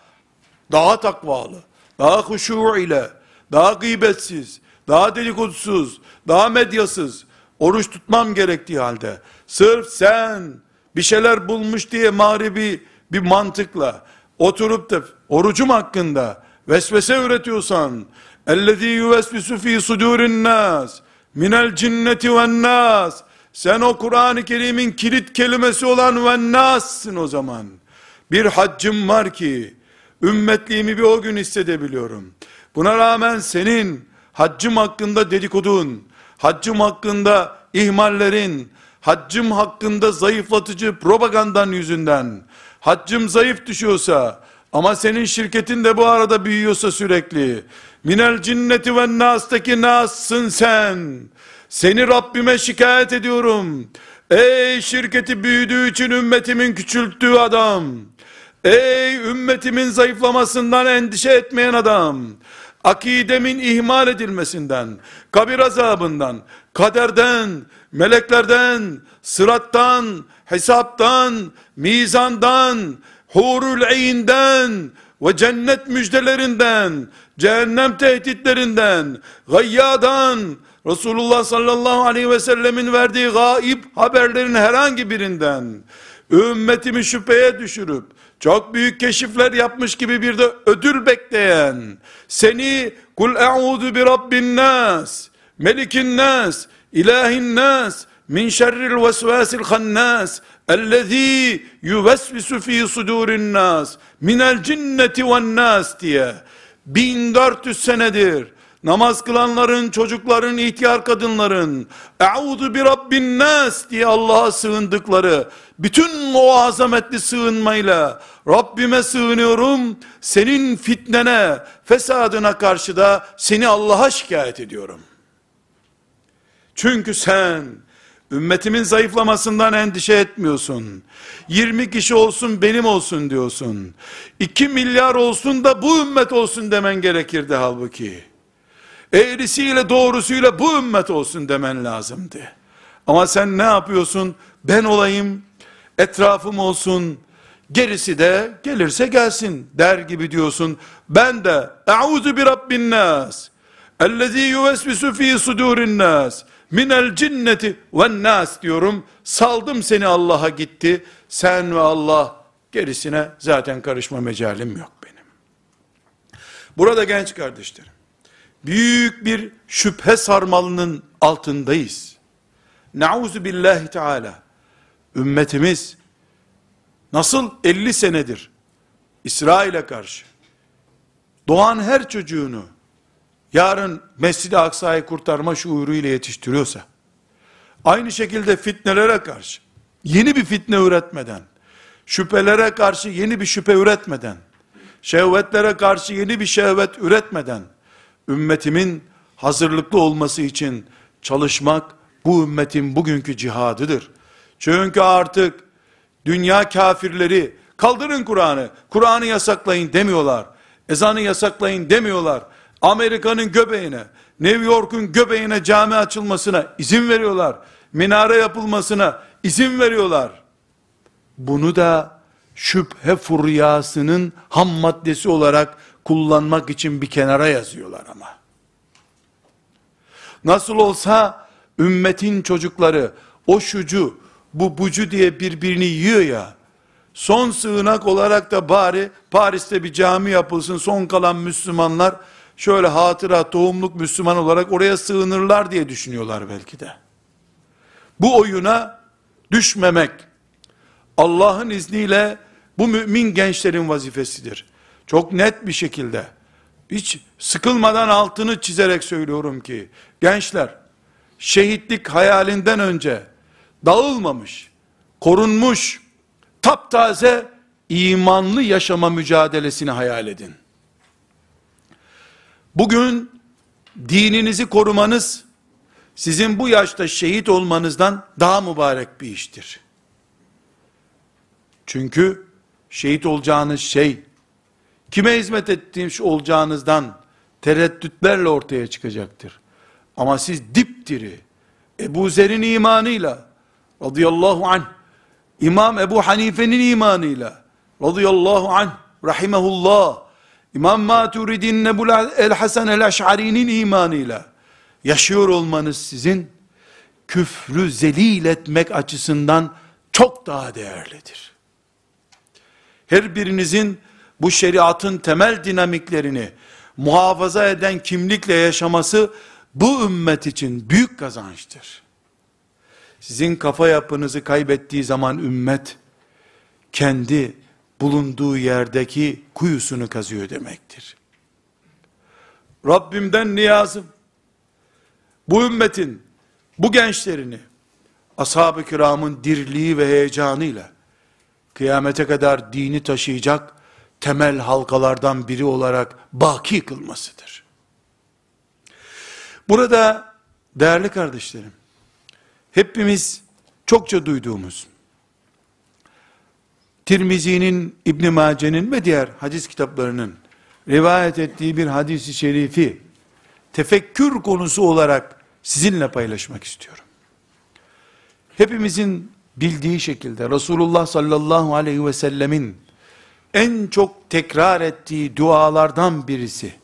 daha takvalı, daha huşu ile, daha gıybetsiz, daha dedikodusuz, daha medyasız oruç tutmam gerektiği halde sırf sen bir şeyler bulmuş diye mağribi bir mantıkla oturup da orucum hakkında vesvese üretiyorsan ellezî yuvesvisu fî sudûrin nas minel cinneti ven sen o Kur'an-ı Kerim'in kilit kelimesi olan ve nassın o zaman. Bir haccım var ki, ümmetliğimi bir o gün hissedebiliyorum. Buna rağmen senin haccım hakkında dedikodun, haccım hakkında ihmallerin, haccım hakkında zayıflatıcı propagandan yüzünden, haccım zayıf düşüyorsa, ama senin şirketin de bu arada büyüyorsa sürekli, minel cinneti ve nastaki nassın sen, seni Rabbime şikayet ediyorum. Ey şirketi büyüdüğü için ümmetimin küçülttüğü adam. Ey ümmetimin zayıflamasından endişe etmeyen adam. Akidemin ihmal edilmesinden, kabir azabından, kaderden, meleklerden, sırattan, hesaptan, mizandan, hurul eyinden ve cennet müjdelerinden, cehennem tehditlerinden, gayyadan, Resulullah sallallahu aleyhi ve sellemin verdiği gaib haberlerin herhangi birinden, ümmetimi şüpheye düşürüp, çok büyük keşifler yapmış gibi bir de ödül bekleyen, seni kul e'udu bi rabbin nas, melikin nas, ilahin nas, min şerril vesvasil hannas, ellezî yuvesvisu fî sudurin nas, minel cinneti ven nas diye, 1400 senedir, namaz kılanların, çocukların, ihtiyar kadınların, e'udu bi rabbin nas diye Allah'a sığındıkları, bütün o azametli sığınmayla, Rabbime sığınıyorum, senin fitnene, fesadına karşı da seni Allah'a şikayet ediyorum. Çünkü sen, ümmetimin zayıflamasından endişe etmiyorsun. 20 kişi olsun benim olsun diyorsun. 2 milyar olsun da bu ümmet olsun demen gerekirdi halbuki. Eğrisiyle doğrusuyla bu ümmet olsun demen lazımdı. Ama sen ne yapıyorsun? Ben olayım, etrafım olsun, gerisi de gelirse gelsin der gibi diyorsun. Ben de e'uzu bi rabbin nas ellezî yuvesvisu fî sudûrin nas minel cinneti ve nas diyorum. Saldım seni Allah'a gitti. Sen ve Allah gerisine zaten karışma mecalim yok benim. Burada genç kardeşlerim büyük bir şüphe sarmalının altındayız. Nauzu billahi teala. Ümmetimiz nasıl 50 senedir İsrail'e karşı doğan her çocuğunu yarın Mescid-i Aksa'yı kurtarma şuuruyla yetiştiriyorsa aynı şekilde fitnelere karşı yeni bir fitne üretmeden şüphelere karşı yeni bir şüphe üretmeden şehvetlere karşı yeni bir şehvet üretmeden ümmetimin hazırlıklı olması için çalışmak bu ümmetin bugünkü cihadıdır. Çünkü artık dünya kafirleri kaldırın Kur'an'ı, Kur'an'ı yasaklayın demiyorlar. Ezanı yasaklayın demiyorlar. Amerika'nın göbeğine, New York'un göbeğine cami açılmasına izin veriyorlar. Minare yapılmasına izin veriyorlar. Bunu da şüphe furyasının ham maddesi olarak kullanmak için bir kenara yazıyorlar ama. Nasıl olsa ümmetin çocukları o şucu bu bucu diye birbirini yiyor ya. Son sığınak olarak da bari Paris'te bir cami yapılsın. Son kalan Müslümanlar şöyle hatıra tohumluk Müslüman olarak oraya sığınırlar diye düşünüyorlar belki de. Bu oyuna düşmemek Allah'ın izniyle bu mümin gençlerin vazifesidir. Çok net bir şekilde, hiç sıkılmadan altını çizerek söylüyorum ki, gençler, şehitlik hayalinden önce, dağılmamış, korunmuş, taptaze, imanlı yaşama mücadelesini hayal edin. Bugün, dininizi korumanız, sizin bu yaşta şehit olmanızdan daha mübarek bir iştir. Çünkü, şehit olacağınız şey, kime hizmet ettiğiniz olacağınızdan tereddütlerle ortaya çıkacaktır. Ama siz dipdiri, Ebu Zer'in imanıyla, radıyallahu anh, İmam Ebu Hanife'nin imanıyla, radıyallahu anh, rahimehullah, İmam Maturidin Nebul el-Hasan el-Eş'ari'nin imanıyla, yaşıyor olmanız sizin, küfrü zelil etmek açısından çok daha değerlidir. Her birinizin bu şeriatın temel dinamiklerini muhafaza eden kimlikle yaşaması bu ümmet için büyük kazançtır. Sizin kafa yapınızı kaybettiği zaman ümmet kendi bulunduğu yerdeki kuyusunu kazıyor demektir. Rabbimden niyazım bu ümmetin bu gençlerini ashab-ı kiramın dirliği ve heyecanıyla kıyamete kadar dini taşıyacak temel halkalardan biri olarak baki kılmasıdır. Burada değerli kardeşlerim, hepimiz çokça duyduğumuz, Tirmizi'nin, İbn Mace'nin ve diğer hadis kitaplarının rivayet ettiği bir hadisi şerifi tefekkür konusu olarak sizinle paylaşmak istiyorum. Hepimizin bildiği şekilde Resulullah sallallahu aleyhi ve sellemin en çok tekrar ettiği dualardan birisi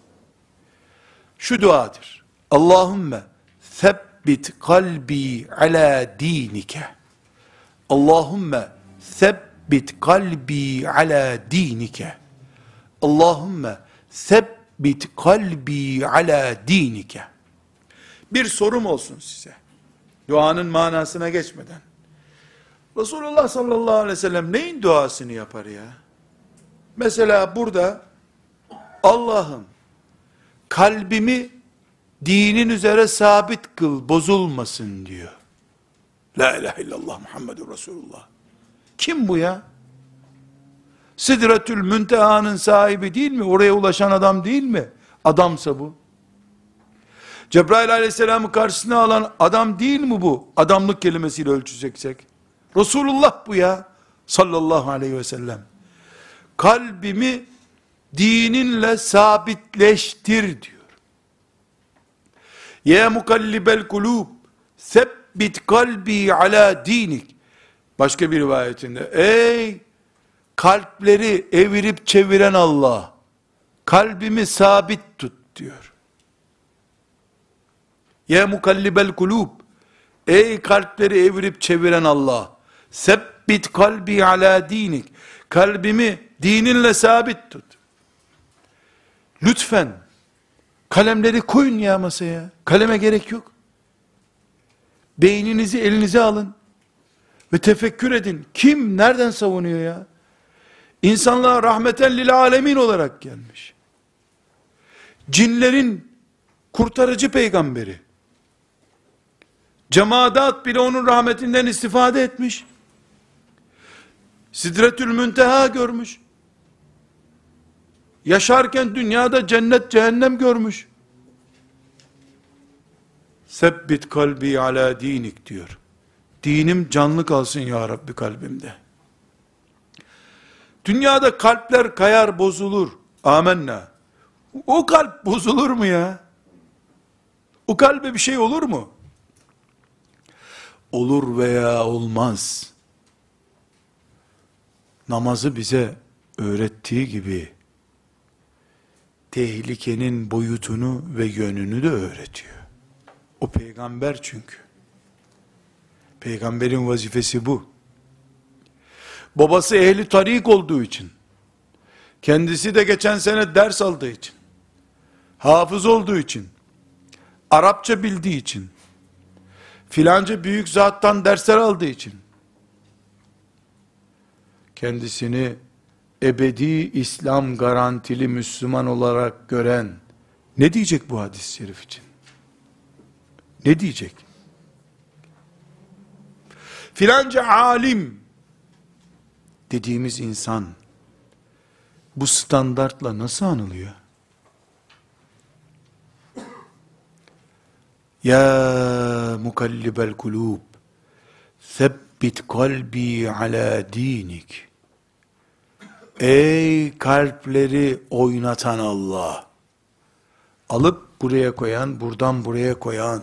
şu duadır. Allahümme sebbit kalbi ala dinike. Allahümme sebbit kalbi ala dinike. Allahümme sebbit kalbi ala dinike. Bir sorum olsun size. Duanın manasına geçmeden. Resulullah sallallahu aleyhi ve sellem neyin duasını yapar ya? Mesela burada Allah'ım kalbimi dinin üzere sabit kıl, bozulmasın diyor. La ilahe illallah Muhammedur Resulullah. Kim bu ya? Sidretül Münteha'nın sahibi değil mi? Oraya ulaşan adam değil mi? Adamsa bu. Cebrail aleyhisselamı karşısına alan adam değil mi bu? Adamlık kelimesiyle ölçeceksek. Resulullah bu ya. Sallallahu aleyhi ve sellem. Kalbimi dininle sabitleştir diyor. Ya mukallibel kulub sebbit kalbi ala dinik. Başka bir rivayetinde ey kalpleri evirip çeviren Allah kalbimi sabit tut diyor. Ya mukallibel kulub ey kalpleri evirip çeviren Allah sebbit kalbi ala dinik kalbimi dininle sabit tut. Lütfen kalemleri koyun ya masaya. Kaleme gerek yok. Beyninizi elinize alın ve tefekkür edin. Kim nereden savunuyor ya? İnsanlığa rahmeten lil alemin olarak gelmiş. Cinlerin kurtarıcı peygamberi. Cemaat bile onun rahmetinden istifade etmiş. Sidretül Münteha görmüş. Yaşarken dünyada cennet cehennem görmüş. Sebbit kalbi ala dinik diyor. Dinim canlı kalsın ya Rabbi kalbimde. Dünyada kalpler kayar bozulur. Amenna. O kalp bozulur mu ya? O kalbe bir şey olur mu? Olur veya olmaz. Namazı bize öğrettiği gibi tehlikenin boyutunu ve yönünü de öğretiyor. O peygamber çünkü. Peygamberin vazifesi bu. Babası ehli tarik olduğu için, kendisi de geçen sene ders aldığı için, hafız olduğu için, Arapça bildiği için, filanca büyük zattan dersler aldığı için, kendisini ebedi İslam garantili Müslüman olarak gören, ne diyecek bu hadis-i şerif için? Ne diyecek? Filanca alim dediğimiz insan bu standartla nasıl anılıyor? Ya mukallibel kulub sebbit kalbi ala dinik Ey kalpleri oynatan Allah. Alıp buraya koyan buradan buraya koyan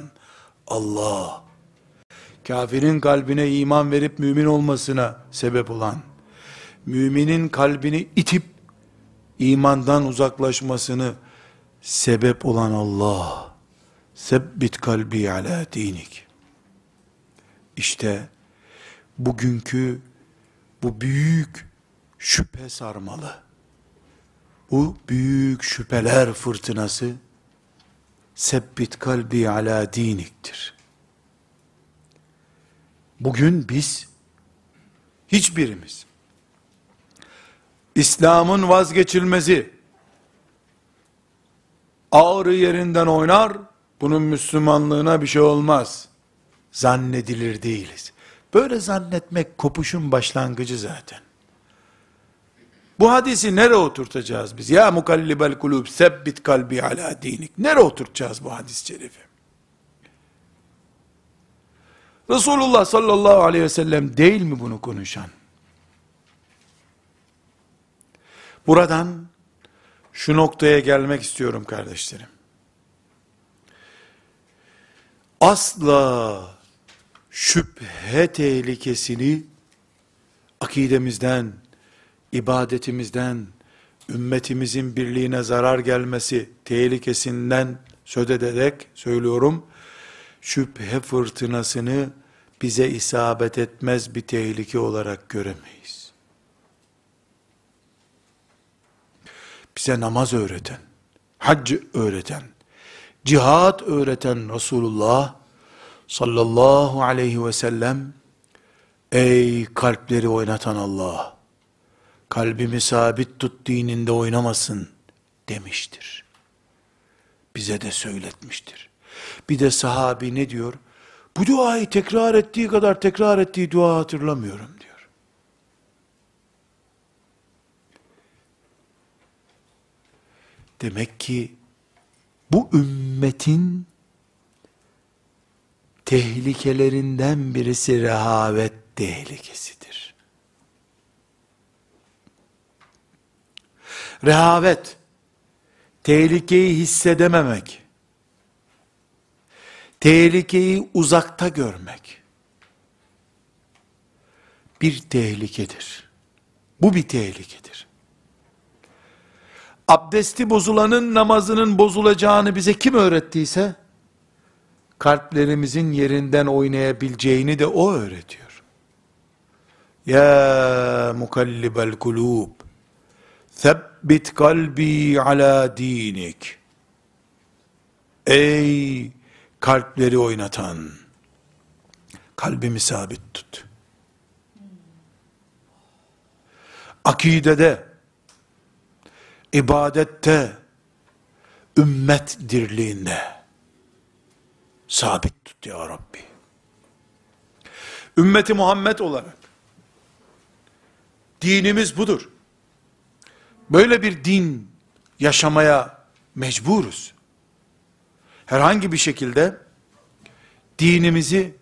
Allah. Kafirin kalbine iman verip mümin olmasına sebep olan müminin kalbini itip imandan uzaklaşmasını sebep olan Allah. Sebbit kalbi ala dinik. İşte bugünkü bu büyük şüphe sarmalı bu büyük şüpheler fırtınası sebbit kalbi ala diniktir bugün biz hiçbirimiz İslam'ın vazgeçilmezi ağrı yerinden oynar, bunun Müslümanlığına bir şey olmaz. Zannedilir değiliz. Böyle zannetmek kopuşun başlangıcı zaten. Bu hadisi nereye oturtacağız biz? Ya mukallibel kulub sebbit kalbi ala dinik. Nereye oturtacağız bu hadis-i şerifi? Resulullah sallallahu aleyhi ve sellem değil mi bunu konuşan? Buradan şu noktaya gelmek istiyorum kardeşlerim. Asla şüphe tehlikesini akidemizden, ibadetimizden, ümmetimizin birliğine zarar gelmesi tehlikesinden söz ederek söylüyorum. Şüphe fırtınasını bize isabet etmez bir tehlike olarak göremeyiz. Bize namaz öğreten, hac öğreten, cihat öğreten Resulullah sallallahu aleyhi ve sellem ey kalpleri oynatan Allah kalbimi sabit tut dininde oynamasın demiştir. Bize de söyletmiştir. Bir de sahabi ne diyor? Bu duayı tekrar ettiği kadar tekrar ettiği dua hatırlamıyorum diyor. Demek ki bu ümmetin tehlikelerinden birisi rehavet tehlikesidir. Rehavet, tehlikeyi hissedememek, tehlikeyi uzakta görmek, bir tehlikedir. Bu bir tehlikedir. Abdesti bozulanın namazının bozulacağını bize kim öğrettiyse, kalplerimizin yerinden oynayabileceğini de o öğretiyor. Ya mukallibel kulub, Sebbit kalbi ala dinik. Ey kalpleri oynatan, kalbimi sabit tut. Akidede, ibadette, ümmet dirliğinde sabit tut ya Rabbi. Ümmeti Muhammed olarak dinimiz budur. Böyle bir din yaşamaya mecburuz. Herhangi bir şekilde dinimizi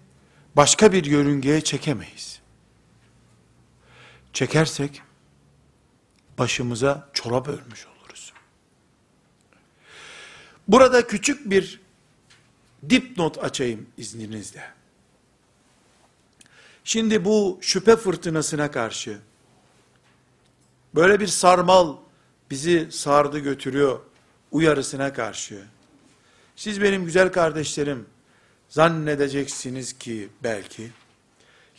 başka bir yörüngeye çekemeyiz. Çekersek başımıza çorap örmüş oluruz. Burada küçük bir dipnot açayım izninizle. Şimdi bu şüphe fırtınasına karşı böyle bir sarmal bizi sardı götürüyor uyarısına karşı. Siz benim güzel kardeşlerim zannedeceksiniz ki belki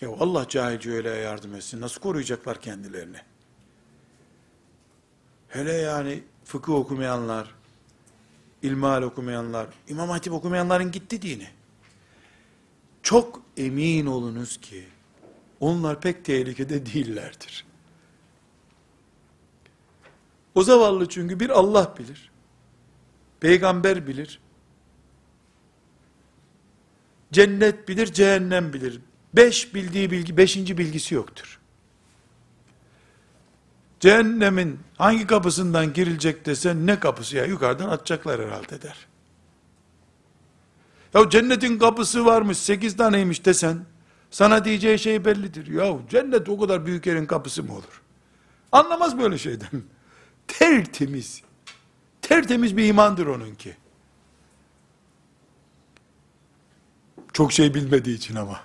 ya Allah cahilce öyle yardım etsin nasıl koruyacaklar kendilerini? Hele yani fıkıh okumayanlar ilmihal okumayanlar İmam Hatip okumayanların gitti dini. Çok emin olunuz ki onlar pek tehlikede değillerdir o zavallı çünkü bir Allah bilir. Peygamber bilir. Cennet bilir, cehennem bilir. Beş bildiği bilgi, beşinci bilgisi yoktur. Cehennemin hangi kapısından girilecek desen ne kapısı ya yukarıdan atacaklar herhalde der. Ya cennetin kapısı varmış sekiz taneymiş desen sana diyeceği şey bellidir. Ya cennet o kadar büyük yerin kapısı mı olur? Anlamaz böyle şeyden. Tertemiz. Tertemiz bir imandır onunki. Çok şey bilmediği için ama.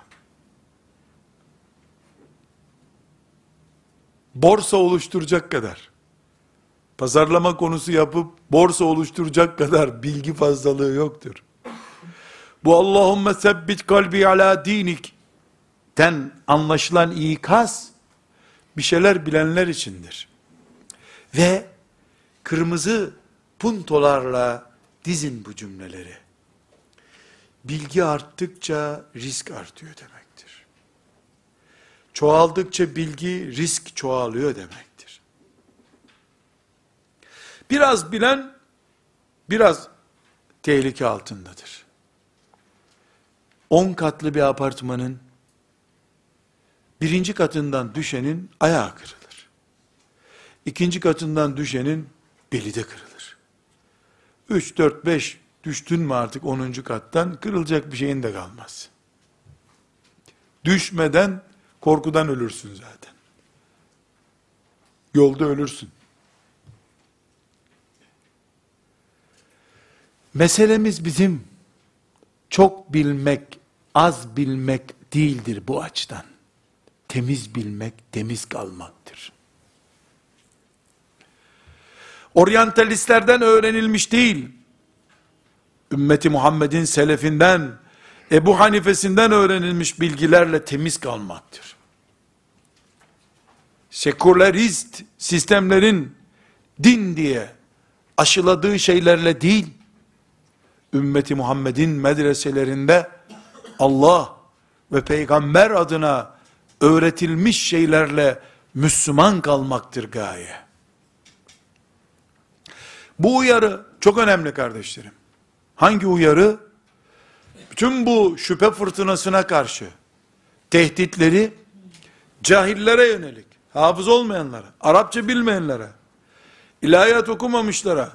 Borsa oluşturacak kadar, pazarlama konusu yapıp borsa oluşturacak kadar bilgi fazlalığı yoktur. Bu Allahümme sebbit kalbi ala dinik ten anlaşılan ikaz bir şeyler bilenler içindir. Ve kırmızı puntolarla dizin bu cümleleri. Bilgi arttıkça risk artıyor demektir. Çoğaldıkça bilgi risk çoğalıyor demektir. Biraz bilen biraz tehlike altındadır. 10 katlı bir apartmanın birinci katından düşenin ayağı kırılır. İkinci katından düşenin beli de kırılır. 3, 4, 5 düştün mü artık 10. kattan kırılacak bir şeyin de kalmaz. Düşmeden korkudan ölürsün zaten. Yolda ölürsün. Meselemiz bizim çok bilmek, az bilmek değildir bu açıdan. Temiz bilmek, temiz kalmaktır oryantalistlerden öğrenilmiş değil. Ümmeti Muhammed'in selefinden, Ebu Hanifesinden öğrenilmiş bilgilerle temiz kalmaktır. Sekülerist sistemlerin din diye aşıladığı şeylerle değil, ümmeti Muhammed'in medreselerinde Allah ve peygamber adına öğretilmiş şeylerle Müslüman kalmaktır gaye. Bu uyarı çok önemli kardeşlerim. Hangi uyarı? Bütün bu şüphe fırtınasına karşı tehditleri cahillere yönelik, hafız olmayanlara, Arapça bilmeyenlere, ilahiyat okumamışlara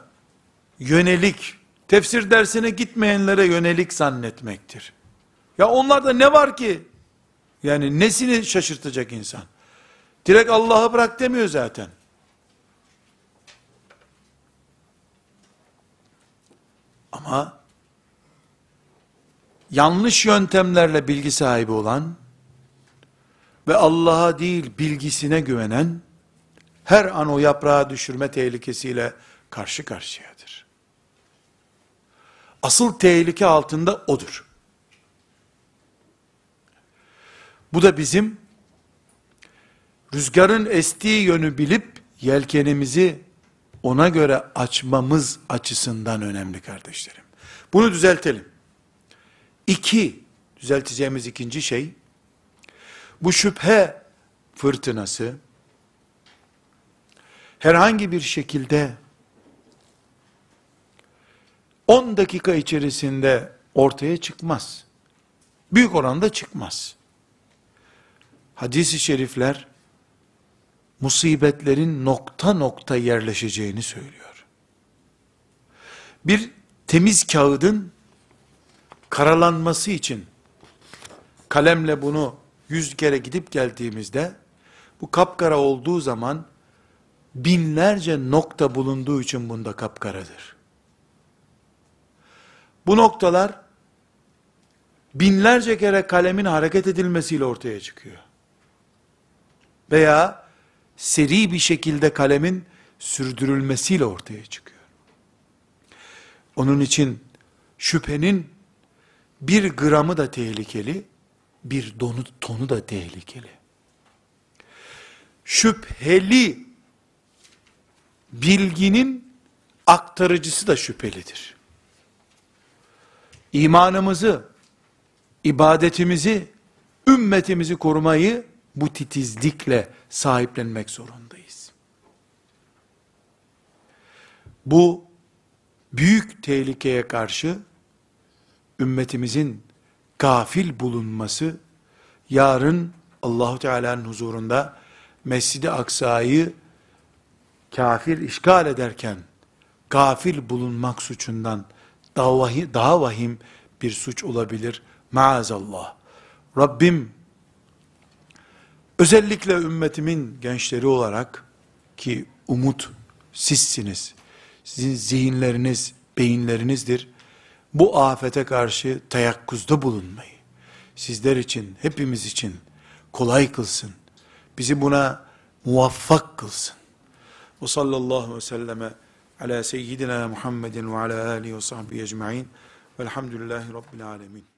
yönelik, tefsir dersine gitmeyenlere yönelik zannetmektir. Ya onlarda ne var ki? Yani nesini şaşırtacak insan? Direkt Allah'ı bırak demiyor zaten. Ama yanlış yöntemlerle bilgi sahibi olan ve Allah'a değil bilgisine güvenen her an o yaprağı düşürme tehlikesiyle karşı karşıyadır. Asıl tehlike altında odur. Bu da bizim rüzgarın estiği yönü bilip yelkenimizi ona göre açmamız açısından önemli kardeşlerim. Bunu düzeltelim. İki, düzelteceğimiz ikinci şey, bu şüphe fırtınası, herhangi bir şekilde 10 dakika içerisinde ortaya çıkmaz. Büyük oranda çıkmaz. Hadis-i şerifler musibetlerin nokta nokta yerleşeceğini söylüyor. Bir temiz kağıdın karalanması için kalemle bunu yüz kere gidip geldiğimizde bu kapkara olduğu zaman binlerce nokta bulunduğu için bunda kapkaradır. Bu noktalar binlerce kere kalemin hareket edilmesiyle ortaya çıkıyor. Veya seri bir şekilde kalemin sürdürülmesiyle ortaya çıkıyor. Onun için şüphenin bir gramı da tehlikeli, bir donu, tonu da tehlikeli. Şüpheli bilginin aktarıcısı da şüphelidir. İmanımızı, ibadetimizi, ümmetimizi korumayı bu titizlikle sahiplenmek zorundayız. Bu büyük tehlikeye karşı ümmetimizin gafil bulunması yarın Allahu Teala'nın huzurunda Mescid-i Aksa'yı kafir işgal ederken gafil bulunmak suçundan daha vahim, daha vahim bir suç olabilir. Maazallah. Rabbim özellikle ümmetimin gençleri olarak ki umut sizsiniz. Sizin zihinleriniz, beyinlerinizdir. Bu afete karşı teyakkuzda bulunmayı sizler için, hepimiz için kolay kılsın. Bizi buna muvaffak kılsın. Ve sallallahu aleyhi ve selleme ala seyyidina Muhammedin ve ala alihi ve sahbihi ecma'in velhamdülillahi rabbil alemin.